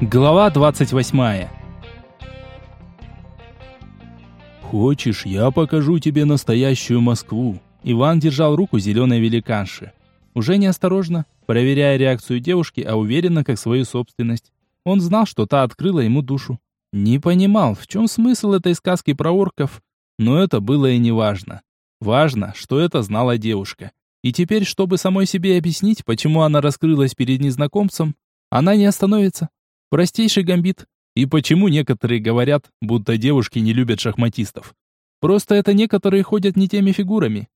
Глава 28 «Хочешь, я покажу тебе настоящую Москву?» Иван держал руку зеленой великанши. Уже неосторожно, проверяя реакцию девушки, а уверенно, как свою собственность. Он знал, что та открыла ему душу. Не понимал, в чем смысл этой сказки про орков, но это было и не важно. Важно, что это знала девушка. И теперь, чтобы самой себе объяснить, почему она раскрылась перед незнакомцем, она не остановится. Простейший гамбит. И почему некоторые говорят, будто девушки не любят шахматистов. Просто это некоторые ходят не теми фигурами.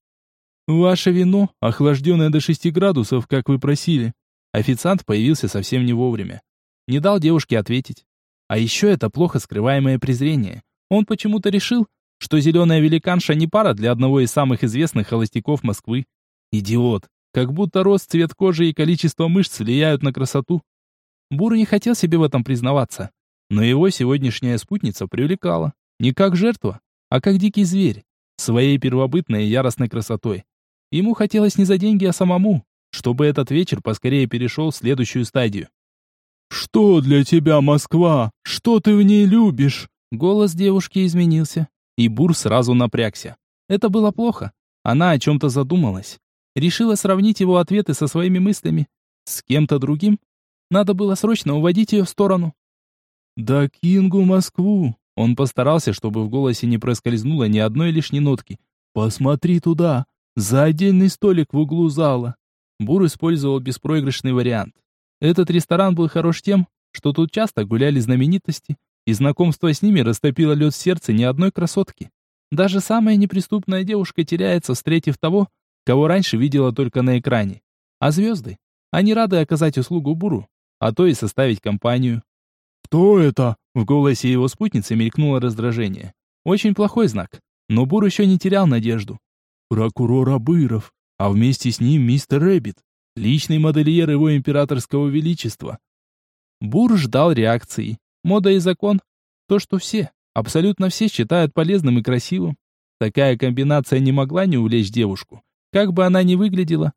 «Ваше вино, охлажденное до 6 градусов, как вы просили». Официант появился совсем не вовремя. Не дал девушке ответить. А еще это плохо скрываемое презрение. Он почему-то решил, что зеленая великанша не пара для одного из самых известных холостяков Москвы. Идиот. Как будто рост, цвет кожи и количество мышц влияют на красоту. Бур не хотел себе в этом признаваться. Но его сегодняшняя спутница привлекала. Не как жертва, а как дикий зверь. Своей первобытной и яростной красотой. Ему хотелось не за деньги, а самому, чтобы этот вечер поскорее перешел в следующую стадию. «Что для тебя Москва? Что ты в ней любишь?» Голос девушки изменился, и Бур сразу напрягся. Это было плохо. Она о чем-то задумалась. Решила сравнить его ответы со своими мыслями. С кем-то другим. Надо было срочно уводить ее в сторону. «Да Кингу Москву!» Он постарался, чтобы в голосе не проскользнуло ни одной лишней нотки. «Посмотри туда! За отдельный столик в углу зала. Бур использовал беспроигрышный вариант. Этот ресторан был хорош тем, что тут часто гуляли знаменитости, и знакомство с ними растопило лед в сердце не одной красотки. Даже самая неприступная девушка теряется, встретив того, кого раньше видела только на экране. А звезды? Они рады оказать услугу Буру, а то и составить компанию. «Кто это?» В голосе его спутницы мелькнуло раздражение. Очень плохой знак, но Бур еще не терял надежду. Прокурор Абыров, а вместе с ним мистер Рэббит, личный модельер его императорского величества. Бур ждал реакции. Мода и закон. То, что все, абсолютно все считают полезным и красивым. Такая комбинация не могла не увлечь девушку. Как бы она ни выглядела,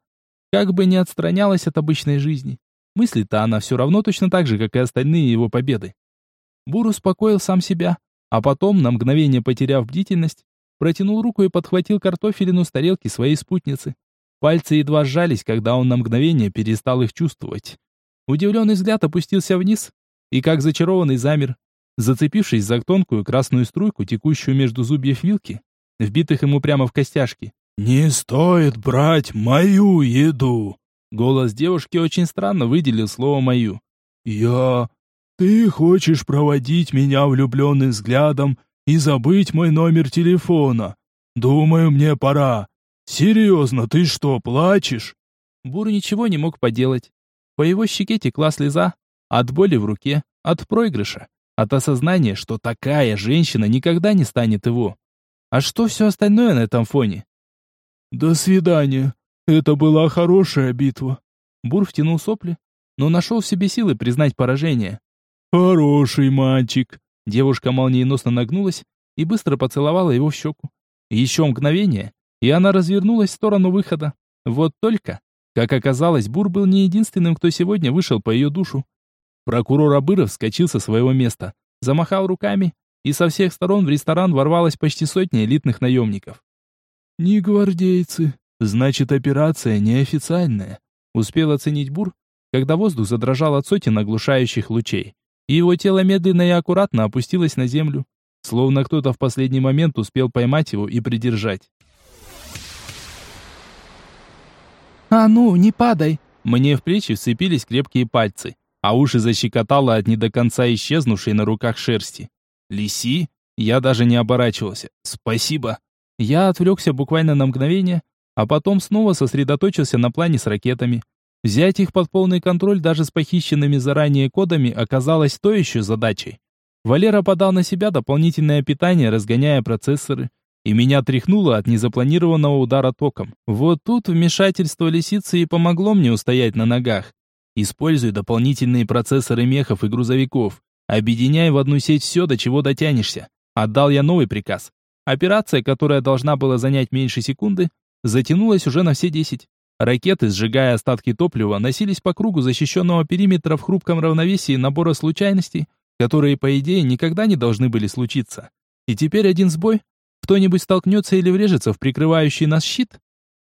как бы ни отстранялась от обычной жизни. Мыслит-то она все равно точно так же, как и остальные его победы. Бур успокоил сам себя, а потом, на мгновение потеряв бдительность, протянул руку и подхватил картофелину с тарелки своей спутницы. Пальцы едва сжались, когда он на мгновение перестал их чувствовать. Удивленный взгляд опустился вниз и, как зачарованный, замер, зацепившись за тонкую красную струйку, текущую между зубьев вилки, вбитых ему прямо в костяшки. «Не стоит брать мою еду!» Голос девушки очень странно выделил слово «мою». «Я... Ты хочешь проводить меня влюбленным взглядом и забыть мой номер телефона. Думаю, мне пора. Серьезно, ты что, плачешь?» Бур ничего не мог поделать. По его щеке текла слеза. От боли в руке, от проигрыша, от осознания, что такая женщина никогда не станет его. А что все остальное на этом фоне? «До свидания. Это была хорошая битва». Бур втянул сопли, но нашел в себе силы признать поражение. «Хороший мальчик. Девушка молниеносно нагнулась и быстро поцеловала его в щеку. Еще мгновение, и она развернулась в сторону выхода. Вот только, как оказалось, Бур был не единственным, кто сегодня вышел по ее душу. Прокурор Абыров вскочил со своего места, замахал руками, и со всех сторон в ресторан ворвалась почти сотня элитных наемников. «Не гвардейцы, значит, операция неофициальная», успел оценить Бур, когда воздух задрожал от сотен оглушающих лучей и его тело медленно и аккуратно опустилось на землю, словно кто-то в последний момент успел поймать его и придержать. «А ну, не падай!» Мне в плечи вцепились крепкие пальцы, а уши защекотало от не до конца исчезнувшей на руках шерсти. «Лиси?» Я даже не оборачивался. «Спасибо!» Я отвлекся буквально на мгновение, а потом снова сосредоточился на плане с ракетами. Взять их под полный контроль даже с похищенными заранее кодами оказалось то еще задачей. Валера подал на себя дополнительное питание, разгоняя процессоры, и меня тряхнуло от незапланированного удара током. Вот тут вмешательство лисицы и помогло мне устоять на ногах. Используй дополнительные процессоры мехов и грузовиков. Объединяй в одну сеть все, до чего дотянешься. Отдал я новый приказ. Операция, которая должна была занять меньше секунды, затянулась уже на все десять. Ракеты, сжигая остатки топлива, носились по кругу защищенного периметра в хрупком равновесии набора случайностей, которые, по идее, никогда не должны были случиться. И теперь один сбой, кто-нибудь столкнется или врежется в прикрывающий нас щит,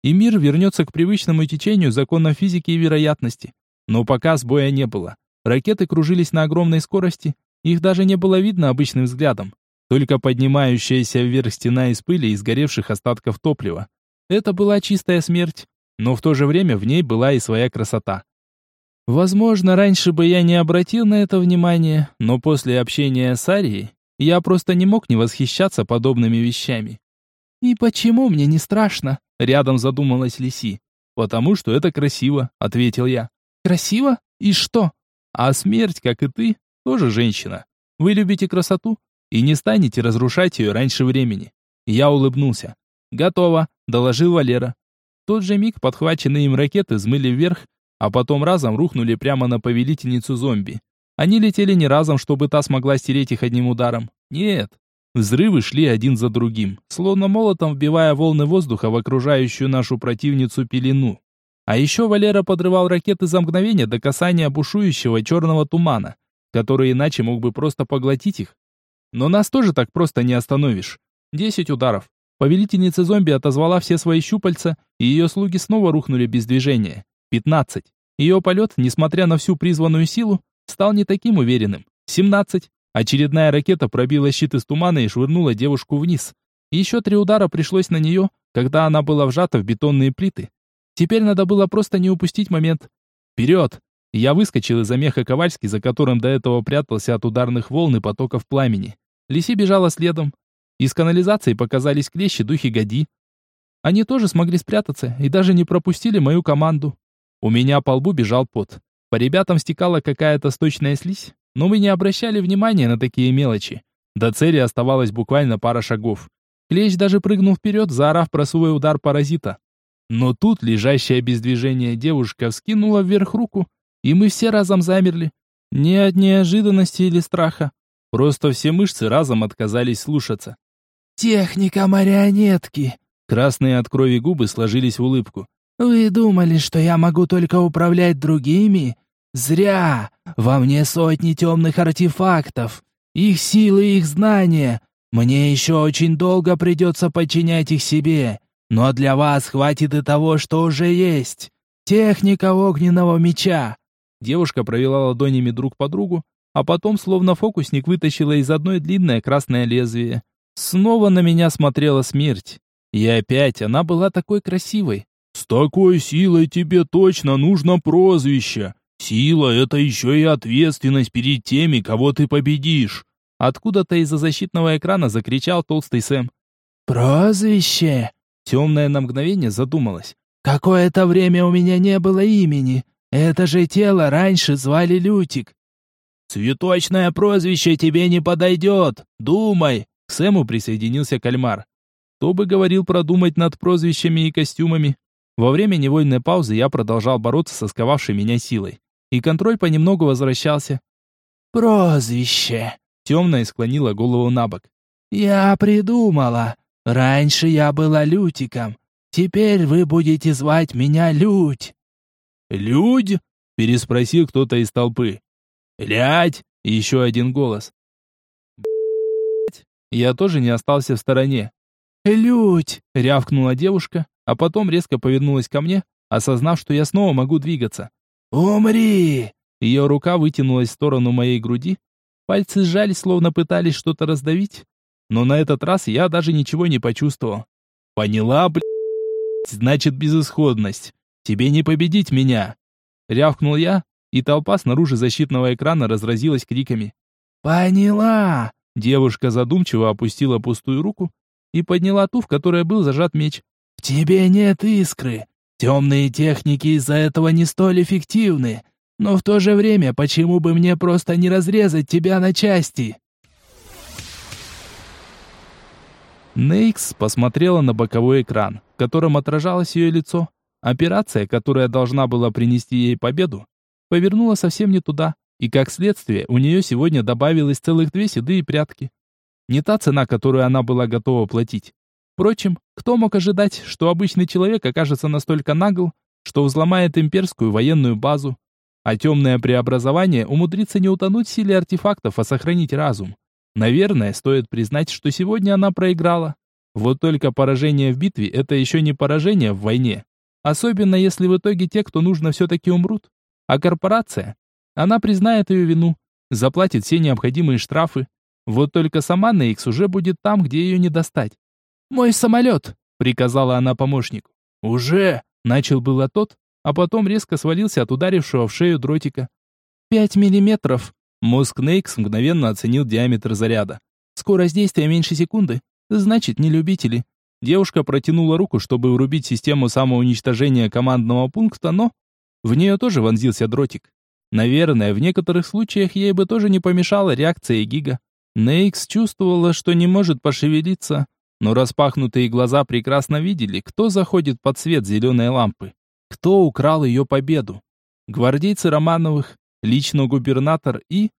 и мир вернется к привычному течению законам физики и вероятности. Но пока сбоя не было. Ракеты кружились на огромной скорости, их даже не было видно обычным взглядом. Только поднимающаяся вверх стена из пыли и сгоревших остатков топлива. Это была чистая смерть, но в то же время в ней была и своя красота. Возможно, раньше бы я не обратил на это внимание, но после общения с Арией я просто не мог не восхищаться подобными вещами. «И почему мне не страшно?» — рядом задумалась Лиси. «Потому что это красиво», — ответил я. «Красиво? И что?» «А смерть, как и ты, тоже женщина. Вы любите красоту и не станете разрушать ее раньше времени». Я улыбнулся. «Готово», — доложил Валера тот же миг подхваченные им ракеты взмыли вверх, а потом разом рухнули прямо на повелительницу зомби. Они летели не разом, чтобы та смогла стереть их одним ударом. Нет. Взрывы шли один за другим, словно молотом вбивая волны воздуха в окружающую нашу противницу пелену. А еще Валера подрывал ракеты за мгновение до касания бушующего черного тумана, который иначе мог бы просто поглотить их. Но нас тоже так просто не остановишь. Десять ударов, Повелительница зомби отозвала все свои щупальца, и ее слуги снова рухнули без движения. 15. Ее полет, несмотря на всю призванную силу, стал не таким уверенным. 17. Очередная ракета пробила щит из тумана и швырнула девушку вниз. Еще три удара пришлось на нее, когда она была вжата в бетонные плиты. Теперь надо было просто не упустить момент. Вперед! Я выскочил из-за меха Ковальски, за которым до этого прятался от ударных волн и потоков пламени. Лиси бежала следом, из канализации показались клещи духи Годи. Они тоже смогли спрятаться и даже не пропустили мою команду. У меня по лбу бежал пот. По ребятам стекала какая-то сточная слизь, но мы не обращали внимания на такие мелочи. До цели оставалось буквально пара шагов. Клещ даже прыгнул вперед, заорав про свой удар паразита. Но тут лежащая без движения девушка вскинула вверх руку, и мы все разом замерли. Не от неожиданности или страха. Просто все мышцы разом отказались слушаться. «Техника марионетки!» Красные от крови губы сложились в улыбку. «Вы думали, что я могу только управлять другими? Зря! Во мне сотни темных артефактов. Их силы, их знания. Мне еще очень долго придется подчинять их себе. Но для вас хватит и того, что уже есть. Техника огненного меча!» Девушка провела ладонями друг по другу, а потом, словно фокусник, вытащила из одной длинное красное лезвие. Снова на меня смотрела смерть. И опять она была такой красивой. «С такой силой тебе точно нужно прозвище. Сила — это еще и ответственность перед теми, кого ты победишь». Откуда-то из-за защитного экрана закричал толстый Сэм. «Прозвище?» Темная на мгновение задумалась. «Какое-то время у меня не было имени. Это же тело раньше звали Лютик». «Цветочное прозвище тебе не подойдет. Думай, к Сэму присоединился кальмар. Кто бы говорил продумать над прозвищами и костюмами. Во время невольной паузы я продолжал бороться со сковавшей меня силой. И контроль понемногу возвращался. «Прозвище!» Темная склонила голову на бок. «Я придумала. Раньше я была Лютиком. Теперь вы будете звать меня Людь». «Людь?» — переспросил кто-то из толпы. «Лядь!» — еще один голос. Я тоже не остался в стороне. «Людь!» — рявкнула девушка, а потом резко повернулась ко мне, осознав, что я снова могу двигаться. «Умри!» Ее рука вытянулась в сторону моей груди, пальцы сжались, словно пытались что-то раздавить, но на этот раз я даже ничего не почувствовал. «Поняла, блядь? Значит, безысходность. Тебе не победить меня!» Рявкнул я, и толпа снаружи защитного экрана разразилась криками. «Поняла!» Девушка задумчиво опустила пустую руку и подняла ту, в которой был зажат меч. «В тебе нет искры. Темные техники из-за этого не столь эффективны. Но в то же время, почему бы мне просто не разрезать тебя на части?» Нейкс посмотрела на боковой экран, в котором отражалось ее лицо. Операция, которая должна была принести ей победу, повернула совсем не туда. И как следствие, у нее сегодня добавилось целых две седые прятки. Не та цена, которую она была готова платить. Впрочем, кто мог ожидать, что обычный человек окажется настолько нагл, что взломает имперскую военную базу. А темное преобразование умудрится не утонуть в силе артефактов, а сохранить разум. Наверное, стоит признать, что сегодня она проиграла. Вот только поражение в битве – это еще не поражение в войне. Особенно если в итоге те, кто нужно, все-таки умрут. А корпорация? Она признает ее вину, заплатит все необходимые штрафы. Вот только сама Нейкс уже будет там, где ее не достать. «Мой самолет!» — приказала она помощнику. «Уже!» — начал было тот, а потом резко свалился от ударившего в шею дротика. «Пять миллиметров!» Мозг Нейкс мгновенно оценил диаметр заряда. «Скорость действия меньше секунды. Значит, не любители». Девушка протянула руку, чтобы врубить систему самоуничтожения командного пункта, но... В нее тоже вонзился дротик. Наверное, в некоторых случаях ей бы тоже не помешала реакция Гига. Нейкс чувствовала, что не может пошевелиться, но распахнутые глаза прекрасно видели, кто заходит под свет зеленой лампы, кто украл ее победу. Гвардейцы Романовых, лично губернатор и...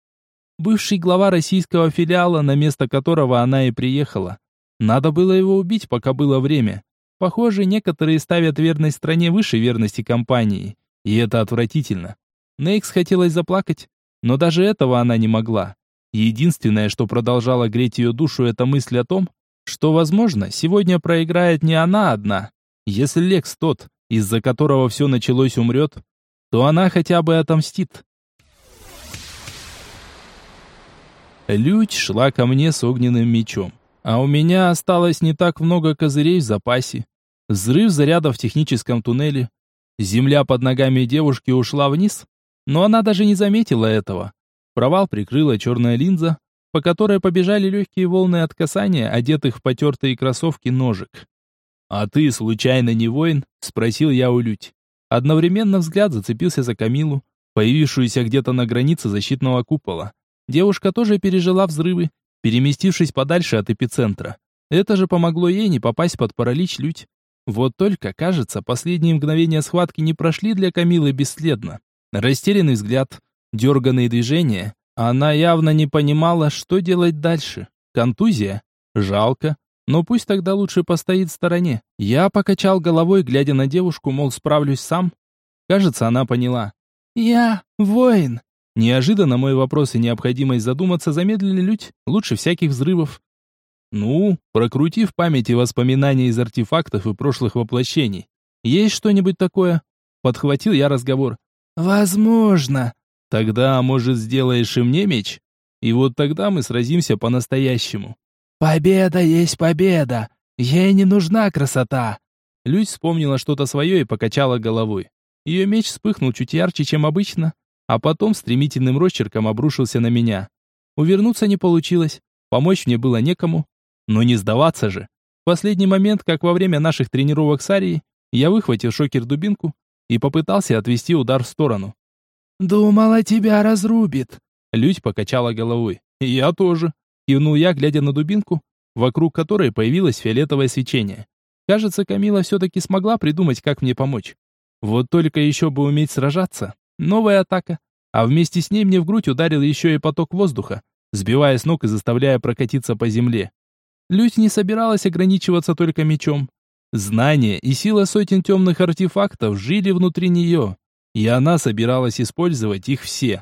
Бывший глава российского филиала, на место которого она и приехала. Надо было его убить, пока было время. Похоже, некоторые ставят верность стране выше верности компании. И это отвратительно. Нейкс хотелось заплакать, но даже этого она не могла. Единственное, что продолжало греть ее душу, это мысль о том, что, возможно, сегодня проиграет не она одна. Если Лекс тот, из-за которого все началось, умрет, то она хотя бы отомстит. Людь шла ко мне с огненным мечом, а у меня осталось не так много козырей в запасе. Взрыв заряда в техническом туннеле. Земля под ногами девушки ушла вниз, но она даже не заметила этого. Провал прикрыла черная линза, по которой побежали легкие волны от касания, одетых в потертые кроссовки ножек. «А ты, случайно, не воин?» — спросил я у Лють. Одновременно взгляд зацепился за Камилу, появившуюся где-то на границе защитного купола. Девушка тоже пережила взрывы, переместившись подальше от эпицентра. Это же помогло ей не попасть под паралич Лють. Вот только, кажется, последние мгновения схватки не прошли для Камилы бесследно. Растерянный взгляд, дерганные движения, она явно не понимала, что делать дальше. Контузия? Жалко. Но пусть тогда лучше постоит в стороне. Я покачал головой, глядя на девушку, мол, справлюсь сам. Кажется, она поняла. «Я воин». Неожиданно мой вопрос и необходимость задуматься замедлили лють лучше всяких взрывов. Ну, прокрути в памяти воспоминания из артефактов и прошлых воплощений. Есть что-нибудь такое? Подхватил я разговор. Возможно, Тогда, может, сделаешь и мне меч? И вот тогда мы сразимся по-настоящему. Победа есть победа. Ей не нужна красота. Людь вспомнила что-то свое и покачала головой. Ее меч вспыхнул чуть ярче, чем обычно, а потом стремительным росчерком обрушился на меня. Увернуться не получилось, помочь мне было некому, но не сдаваться же. В последний момент, как во время наших тренировок с Арией, я выхватил шокер-дубинку и попытался отвести удар в сторону. «Думала, тебя разрубит!» Людь покачала головой. «Я тоже!» Кивнул я, глядя на дубинку, вокруг которой появилось фиолетовое свечение. Кажется, Камила все-таки смогла придумать, как мне помочь. Вот только еще бы уметь сражаться. Новая атака. А вместе с ней мне в грудь ударил еще и поток воздуха, сбивая с ног и заставляя прокатиться по земле. Людь не собиралась ограничиваться только мечом. Знания и сила сотен темных артефактов жили внутри нее и она собиралась использовать их все.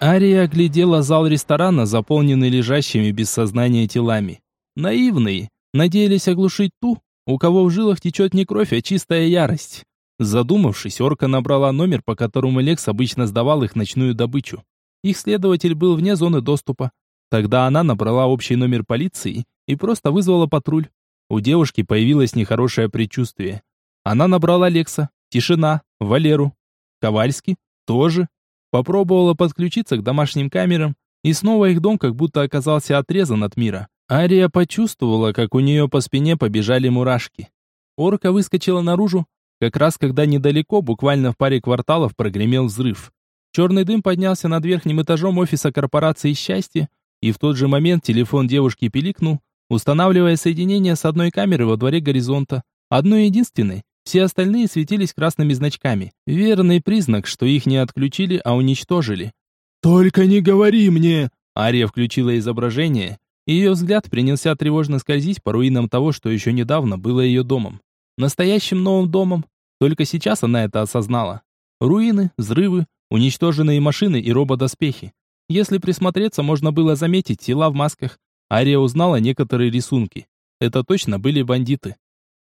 Ария оглядела зал ресторана, заполненный лежащими без сознания телами. Наивные, надеялись оглушить ту, у кого в жилах течет не кровь, а чистая ярость. Задумавшись, орка набрала номер, по которому Лекс обычно сдавал их ночную добычу. Их следователь был вне зоны доступа. Тогда она набрала общий номер полиции и просто вызвала патруль. У девушки появилось нехорошее предчувствие. Она набрала Лекса, Тишина, Валеру. Ковальский тоже. Попробовала подключиться к домашним камерам, и снова их дом как будто оказался отрезан от мира. Ария почувствовала, как у нее по спине побежали мурашки. Орка выскочила наружу, как раз когда недалеко, буквально в паре кварталов, прогремел взрыв. Черный дым поднялся над верхним этажом офиса корпорации «Счастье», и в тот же момент телефон девушки пиликнул, устанавливая соединение с одной камеры во дворе горизонта, одной единственной, все остальные светились красными значками. Верный признак, что их не отключили, а уничтожили. «Только не говори мне!» Ария включила изображение, и ее взгляд принялся тревожно скользить по руинам того, что еще недавно было ее домом. настоящим новым домом. Только сейчас она это осознала. Руины, взрывы, уничтоженные машины и рободоспехи. Если присмотреться, можно было заметить тела в масках. Ария узнала некоторые рисунки. Это точно были бандиты.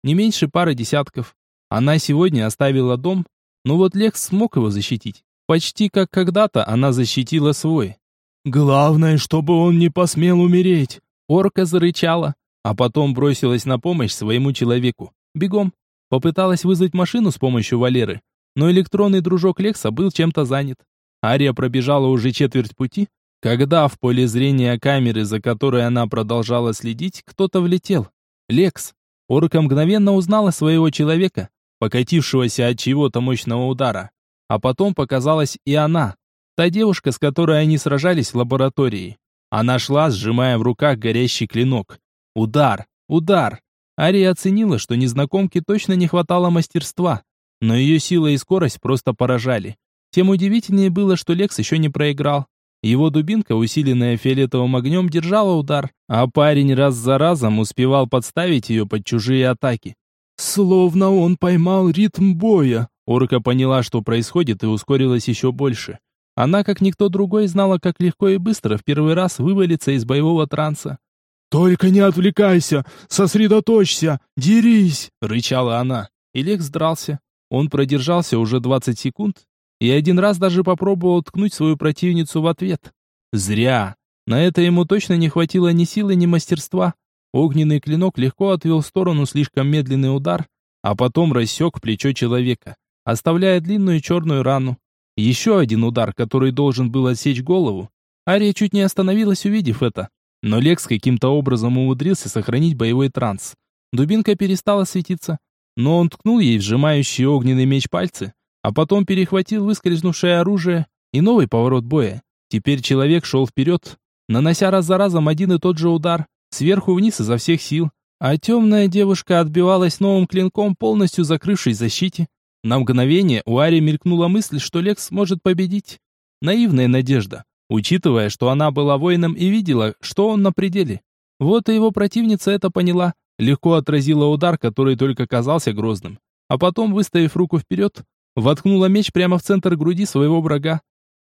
Не меньше пары десятков. Она сегодня оставила дом, но вот Лекс смог его защитить. Почти как когда-то она защитила свой. «Главное, чтобы он не посмел умереть!» Орка зарычала, а потом бросилась на помощь своему человеку. Бегом. Попыталась вызвать машину с помощью Валеры, но электронный дружок Лекса был чем-то занят. Ария пробежала уже четверть пути, когда в поле зрения камеры, за которой она продолжала следить, кто-то влетел. Лекс. Орка мгновенно узнала своего человека, покатившегося от чего-то мощного удара. А потом показалась и она, та девушка, с которой они сражались в лаборатории. Она шла, сжимая в руках горящий клинок. Удар, удар. Ария оценила, что незнакомке точно не хватало мастерства, но ее сила и скорость просто поражали. Тем удивительнее было, что Лекс еще не проиграл. Его дубинка, усиленная фиолетовым огнем, держала удар, а парень раз за разом успевал подставить ее под чужие атаки. Словно он поймал ритм боя. Орка поняла, что происходит, и ускорилась еще больше. Она, как никто другой, знала, как легко и быстро в первый раз вывалиться из боевого транса. «Только не отвлекайся! Сосредоточься! Дерись!» — рычала она. И Лекс дрался. Он продержался уже 20 секунд и один раз даже попробовал ткнуть свою противницу в ответ. Зря. На это ему точно не хватило ни силы, ни мастерства. Огненный клинок легко отвел в сторону слишком медленный удар, а потом рассек плечо человека, оставляя длинную черную рану. Еще один удар, который должен был отсечь голову. Ария чуть не остановилась, увидев это. Но Лекс каким-то образом умудрился сохранить боевой транс. Дубинка перестала светиться, но он ткнул ей вжимающий огненный меч пальцы, а потом перехватил выскользнувшее оружие и новый поворот боя. Теперь человек шел вперед, нанося раз за разом один и тот же удар, сверху вниз изо всех сил, а темная девушка отбивалась новым клинком, полностью закрывшись защите. На мгновение у Ари мелькнула мысль, что Лекс сможет победить. Наивная надежда учитывая, что она была воином и видела, что он на пределе. Вот и его противница это поняла, легко отразила удар, который только казался грозным, а потом, выставив руку вперед, воткнула меч прямо в центр груди своего врага.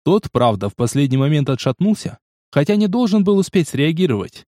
Тот, правда, в последний момент отшатнулся, хотя не должен был успеть среагировать.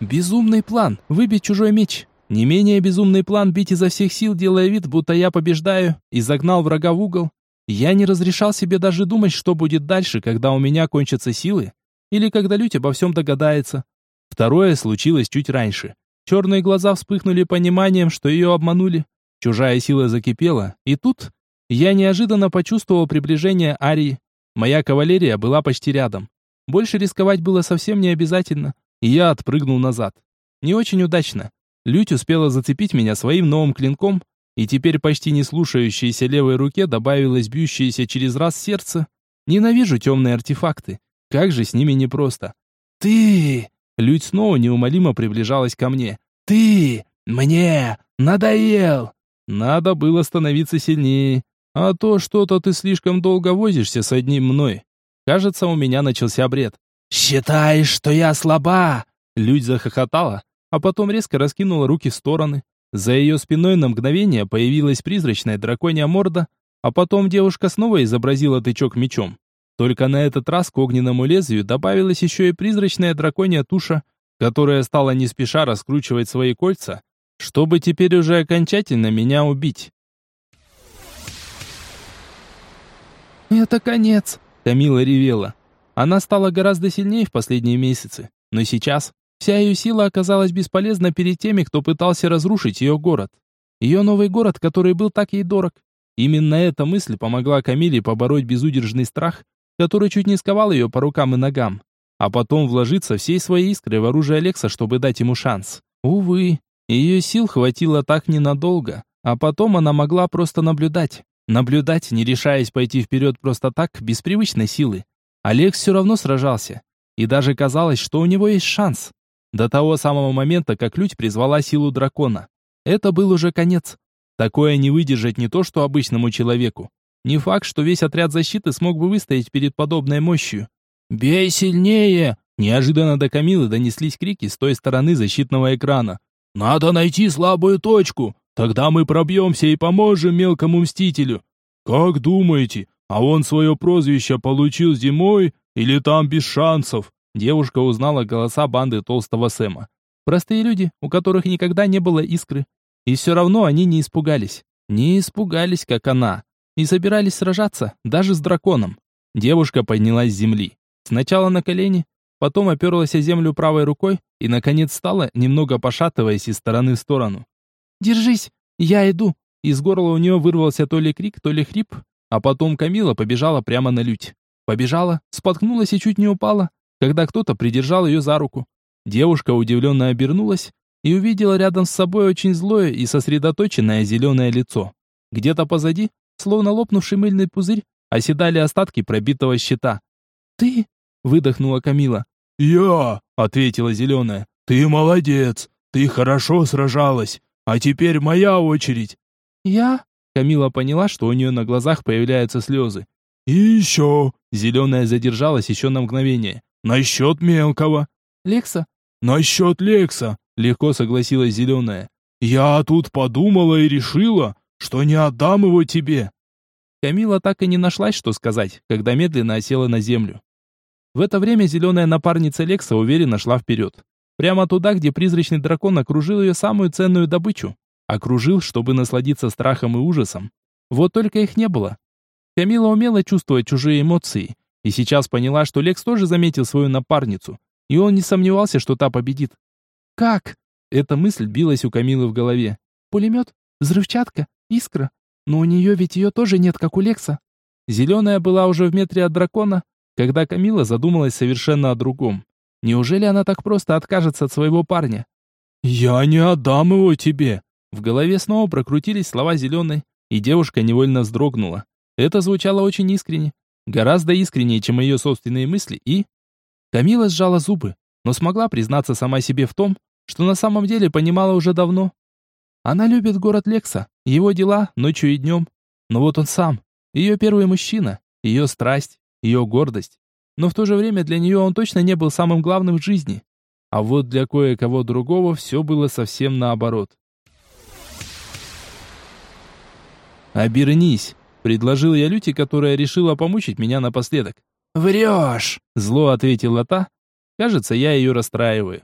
Безумный план — выбить чужой меч. Не менее безумный план — бить изо всех сил, делая вид, будто я побеждаю, и загнал врага в угол, я не разрешал себе даже думать, что будет дальше, когда у меня кончатся силы, или когда Лють обо всем догадается. Второе случилось чуть раньше. Черные глаза вспыхнули пониманием, что ее обманули. Чужая сила закипела, и тут я неожиданно почувствовал приближение Арии. Моя кавалерия была почти рядом. Больше рисковать было совсем не обязательно, и я отпрыгнул назад. Не очень удачно. Лють успела зацепить меня своим новым клинком, и теперь почти не слушающейся левой руке добавилось бьющееся через раз сердце. Ненавижу темные артефакты. Как же с ними непросто. «Ты!» Людь снова неумолимо приближалась ко мне. «Ты! Мне! Надоел!» Надо было становиться сильнее. А то что-то ты слишком долго возишься с одним мной. Кажется, у меня начался бред. «Считаешь, что я слаба?» Людь захохотала, а потом резко раскинула руки в стороны. За ее спиной на мгновение появилась призрачная драконья морда, а потом девушка снова изобразила тычок мечом. Только на этот раз к огненному лезвию добавилась еще и призрачная драконья туша, которая стала не спеша раскручивать свои кольца, чтобы теперь уже окончательно меня убить. «Это конец!» — Камила ревела. Она стала гораздо сильнее в последние месяцы, но сейчас Вся ее сила оказалась бесполезна перед теми, кто пытался разрушить ее город. Ее новый город, который был так ей дорог. Именно эта мысль помогла Камиле побороть безудержный страх, который чуть не сковал ее по рукам и ногам, а потом вложиться всей своей искрой в оружие Алекса, чтобы дать ему шанс. Увы, ее сил хватило так ненадолго, а потом она могла просто наблюдать. Наблюдать, не решаясь пойти вперед просто так, без привычной силы. Алекс все равно сражался. И даже казалось, что у него есть шанс. До того самого момента, как Людь призвала силу дракона. Это был уже конец. Такое не выдержать не то, что обычному человеку. Не факт, что весь отряд защиты смог бы выстоять перед подобной мощью. «Бей сильнее!» Неожиданно до Камилы донеслись крики с той стороны защитного экрана. «Надо найти слабую точку! Тогда мы пробьемся и поможем мелкому мстителю!» «Как думаете, а он свое прозвище получил зимой или там без шансов?» Девушка узнала голоса банды толстого Сэма. Простые люди, у которых никогда не было искры. И все равно они не испугались. Не испугались, как она. И собирались сражаться, даже с драконом. Девушка поднялась с земли. Сначала на колени, потом оперлась о землю правой рукой и, наконец, стала, немного пошатываясь из стороны в сторону. «Держись, я иду!» Из горла у нее вырвался то ли крик, то ли хрип, а потом Камила побежала прямо на лють. Побежала, споткнулась и чуть не упала, когда кто-то придержал ее за руку. Девушка удивленно обернулась и увидела рядом с собой очень злое и сосредоточенное зеленое лицо. Где-то позади, словно лопнувший мыльный пузырь, оседали остатки пробитого щита. «Ты?» — выдохнула Камила. «Я!» — ответила зеленая. «Ты молодец! Ты хорошо сражалась! А теперь моя очередь!» «Я?» — Камила поняла, что у нее на глазах появляются слезы. «И еще!» — зеленая задержалась еще на мгновение. «Насчет мелкого!» «Лекса?» «Насчет Лекса!» — легко согласилась зеленая. «Я тут подумала и решила, что не отдам его тебе!» Камила так и не нашлась, что сказать, когда медленно осела на землю. В это время зеленая напарница Лекса уверенно шла вперед. Прямо туда, где призрачный дракон окружил ее самую ценную добычу. Окружил, чтобы насладиться страхом и ужасом. Вот только их не было. Камила умела чувствовать чужие эмоции, и сейчас поняла, что Лекс тоже заметил свою напарницу, и он не сомневался, что та победит. «Как?» Эта мысль билась у Камилы в голове. «Пулемет? Взрывчатка? Искра? Но у нее ведь ее тоже нет, как у Лекса. Зеленая была уже в метре от дракона, когда Камила задумалась совершенно о другом. Неужели она так просто откажется от своего парня? «Я не отдам его тебе!» В голове снова прокрутились слова зеленой, и девушка невольно вздрогнула. Это звучало очень искренне. Гораздо искреннее, чем ее собственные мысли, и... Камила сжала зубы, но смогла признаться сама себе в том, что на самом деле понимала уже давно. Она любит город Лекса, его дела ночью и днем. Но вот он сам, ее первый мужчина, ее страсть, ее гордость. Но в то же время для нее он точно не был самым главным в жизни. А вот для кое-кого другого все было совсем наоборот. «Обернись», — предложил я Люте, которая решила помучить меня напоследок. «Врешь!» — зло ответила та. Кажется, я ее расстраиваю.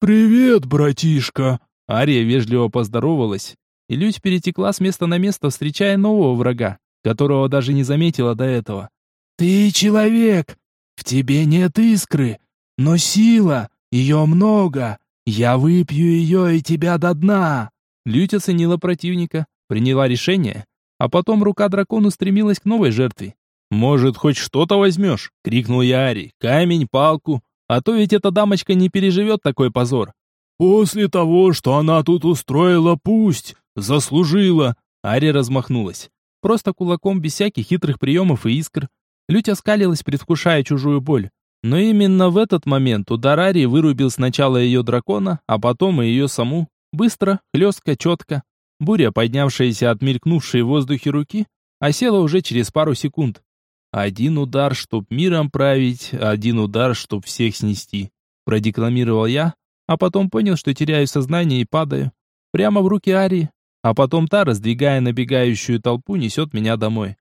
«Привет, братишка!» Ария вежливо поздоровалась, и Людь перетекла с места на место, встречая нового врага, которого даже не заметила до этого. «Ты человек! В тебе нет искры, но сила, ее много. Я выпью ее и тебя до дна!» Людь оценила противника, приняла решение, а потом рука дракона устремилась к новой жертве. «Может, хоть что-то возьмешь?» — крикнул я Ари. «Камень, палку. А то ведь эта дамочка не переживет такой позор. «После того, что она тут устроила, пусть! Заслужила!» Ари размахнулась. Просто кулаком, без всяких хитрых приемов и искр. Лютя скалилась, предвкушая чужую боль. Но именно в этот момент удар Ари вырубил сначала ее дракона, а потом и ее саму. Быстро, хлестко, четко. Буря, поднявшаяся от мелькнувшей в воздухе руки, осела уже через пару секунд. «Один удар, чтоб миром править, один удар, чтоб всех снести», продекламировал я, а потом понял, что теряю сознание и падаю. Прямо в руки Арии, а потом та, раздвигая набегающую толпу, несет меня домой.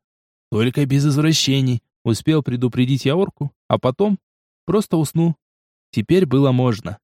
Только без извращений, успел предупредить я орку, а потом просто уснул. Теперь было можно.